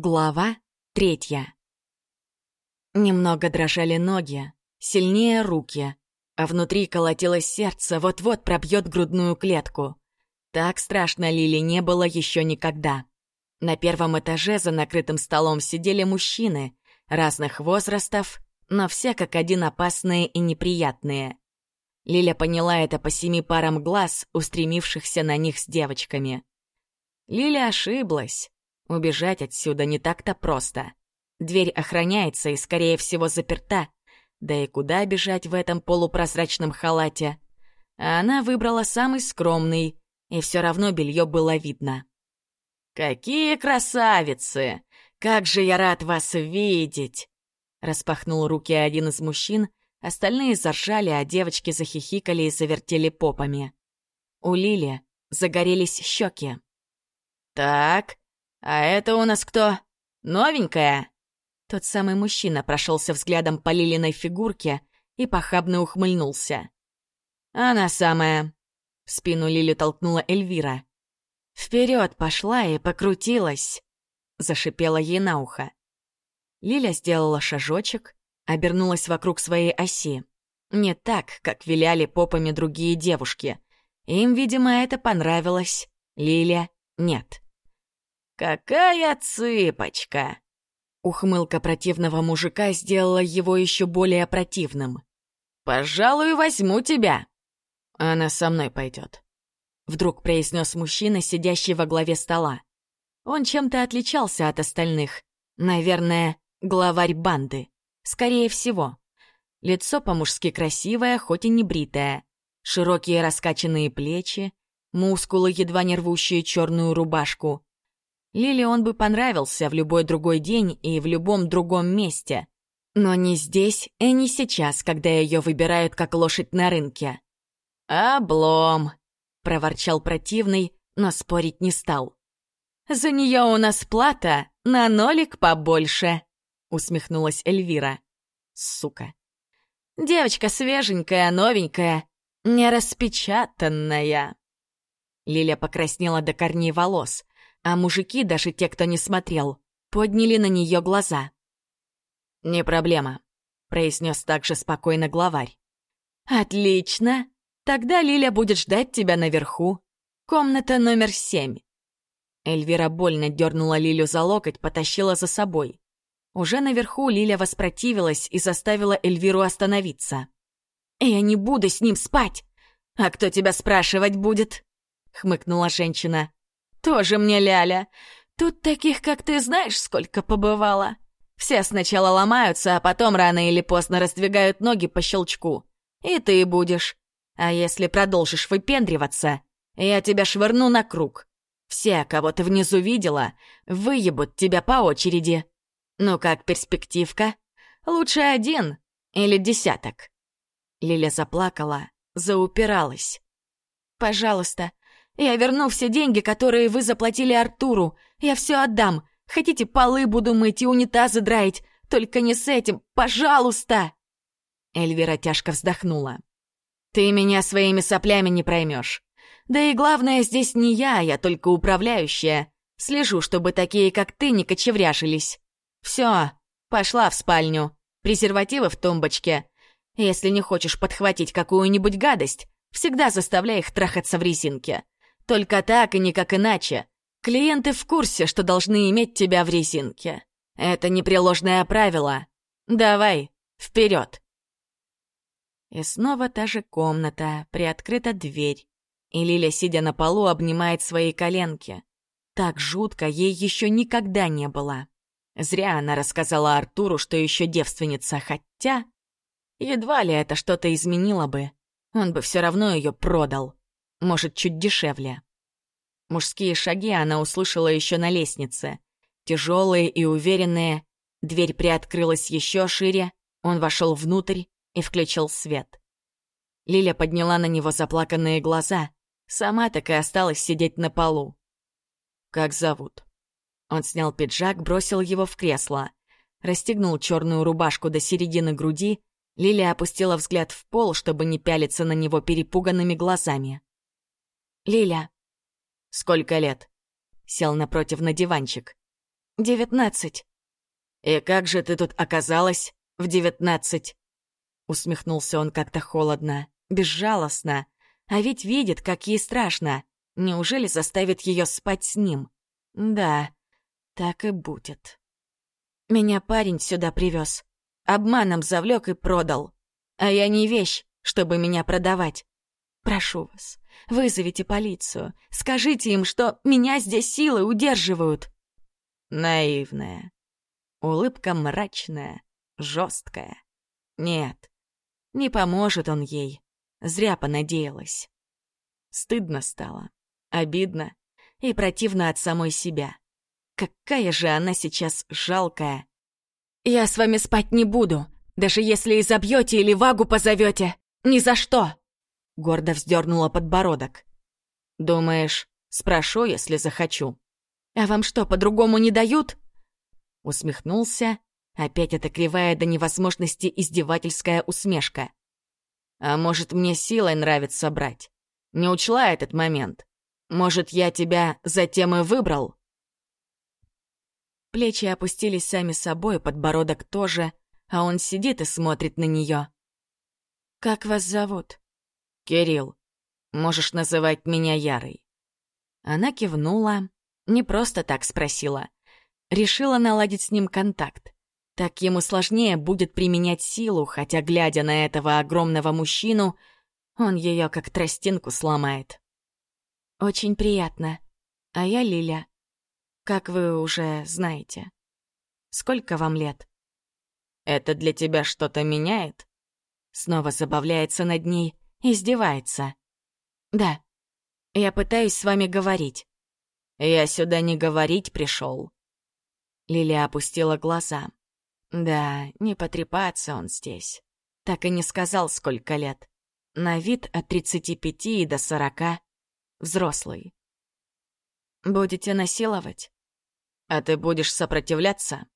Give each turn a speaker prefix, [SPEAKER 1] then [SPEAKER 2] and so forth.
[SPEAKER 1] Глава третья. Немного дрожали ноги, сильнее руки, а внутри колотилось сердце, вот-вот пробьет грудную клетку. Так страшно Лили не было еще никогда. На первом этаже за накрытым столом сидели мужчины разных возрастов, но все как один опасные и неприятные. Лиля поняла это по семи парам глаз, устремившихся на них с девочками. Лиля ошиблась. Убежать отсюда не так-то просто. Дверь охраняется и, скорее всего, заперта. Да и куда бежать в этом полупрозрачном халате? А она выбрала самый скромный, и все равно белье было видно. «Какие красавицы! Как же я рад вас видеть!» Распахнул руки один из мужчин, остальные заржали, а девочки захихикали и завертели попами. У Лили загорелись щеки. «Так, «А это у нас кто? Новенькая?» Тот самый мужчина прошелся взглядом по Лилиной фигурке и похабно ухмыльнулся. «Она самая!» — в спину Лили толкнула Эльвира. «Вперед пошла и покрутилась!» — зашипела ей на ухо. Лиля сделала шажочек, обернулась вокруг своей оси. Не так, как виляли попами другие девушки. Им, видимо, это понравилось. Лиля — нет. «Какая цыпочка!» Ухмылка противного мужика сделала его еще более противным. «Пожалуй, возьму тебя!» «Она со мной пойдет», — вдруг произнес мужчина, сидящий во главе стола. Он чем-то отличался от остальных. Наверное, главарь банды. Скорее всего. Лицо по-мужски красивое, хоть и не бритое. Широкие раскачанные плечи, мускулы, едва не рвущие черную рубашку — Лили он бы понравился в любой другой день и в любом другом месте. Но не здесь и не сейчас, когда ее выбирают как лошадь на рынке. «Облом!» — проворчал противный, но спорить не стал. «За нее у нас плата на нолик побольше», — усмехнулась Эльвира. «Сука». «Девочка свеженькая, новенькая, не распечатанная». Лиля покраснела до корней волос а мужики, даже те, кто не смотрел, подняли на нее глаза. «Не проблема», — произнес также спокойно главарь. «Отлично! Тогда Лиля будет ждать тебя наверху. Комната номер семь». Эльвира больно дернула Лилю за локоть, потащила за собой. Уже наверху Лиля воспротивилась и заставила Эльвиру остановиться. «Я не буду с ним спать! А кто тебя спрашивать будет?» — хмыкнула женщина. Тоже мне ляля. Тут таких, как ты, знаешь, сколько побывало. Все сначала ломаются, а потом рано или поздно раздвигают ноги по щелчку. И ты будешь. А если продолжишь выпендриваться, я тебя швырну на круг. Все, кого ты внизу видела, выебут тебя по очереди. Ну как перспективка? Лучше один или десяток. Лиля заплакала, заупиралась. «Пожалуйста, я верну все деньги, которые вы заплатили Артуру. Я все отдам. Хотите, полы буду мыть и унитазы драить. Только не с этим, пожалуйста!» Эльвира тяжко вздохнула. «Ты меня своими соплями не проймешь. Да и главное, здесь не я, я только управляющая. Слежу, чтобы такие, как ты, не кочевряшились. Все, пошла в спальню. Презервативы в тумбочке. Если не хочешь подхватить какую-нибудь гадость, всегда заставляй их трахаться в резинке. Только так и никак иначе. Клиенты в курсе, что должны иметь тебя в резинке. Это непреложное правило. Давай, вперед. И снова та же комната, приоткрыта дверь. И Лиля, сидя на полу, обнимает свои коленки. Так жутко ей еще никогда не было. Зря она рассказала Артуру, что еще девственница, хотя... Едва ли это что-то изменило бы. Он бы все равно ее продал. Может, чуть дешевле. Мужские шаги она услышала еще на лестнице. Тяжелые и уверенные. Дверь приоткрылась еще шире. Он вошел внутрь и включил свет. Лиля подняла на него заплаканные глаза. Сама так и осталась сидеть на полу. «Как зовут?» Он снял пиджак, бросил его в кресло. Расстегнул черную рубашку до середины груди. Лиля опустила взгляд в пол, чтобы не пялиться на него перепуганными глазами. «Лиля». «Сколько лет?» Сел напротив на диванчик. девятнадцать». «И как же ты тут оказалась в девятнадцать?» Усмехнулся он как-то холодно, безжалостно. А ведь видит, как ей страшно. Неужели заставит ее спать с ним? Да, так и будет. Меня парень сюда привез. Обманом завлек и продал. А я не вещь, чтобы меня продавать. Прошу вас, вызовите полицию. Скажите им, что меня здесь силы удерживают. Наивная. Улыбка мрачная, жесткая. Нет, не поможет он ей. Зря понадеялась. Стыдно стало, обидно и противно от самой себя. Какая же она сейчас жалкая. «Я с вами спать не буду, даже если изобьете или вагу позовете. Ни за что!» Гордо вздернула подбородок. «Думаешь, спрошу, если захочу?» «А вам что, по-другому не дают?» Усмехнулся. Опять эта кривая до невозможности издевательская усмешка. «А может, мне силой нравится брать? Не учла этот момент? Может, я тебя затем и выбрал?» Плечи опустились сами собой, подбородок тоже, а он сидит и смотрит на нее. «Как вас зовут?» «Кирилл. Можешь называть меня Ярой». Она кивнула, не просто так спросила. Решила наладить с ним контакт. Так ему сложнее будет применять силу, хотя, глядя на этого огромного мужчину, он ее как тростинку сломает. «Очень приятно. А я Лиля. Как вы уже знаете. Сколько вам лет?» «Это для тебя что-то меняет?» Снова забавляется над ней, издевается. «Да. Я пытаюсь с вами говорить». «Я сюда не говорить пришел». Лилия опустила глаза. «Да, не потрепаться он здесь. Так и не сказал, сколько лет. На вид от 35 и до 40. Взрослый. Будете насиловать? А ты будешь сопротивляться?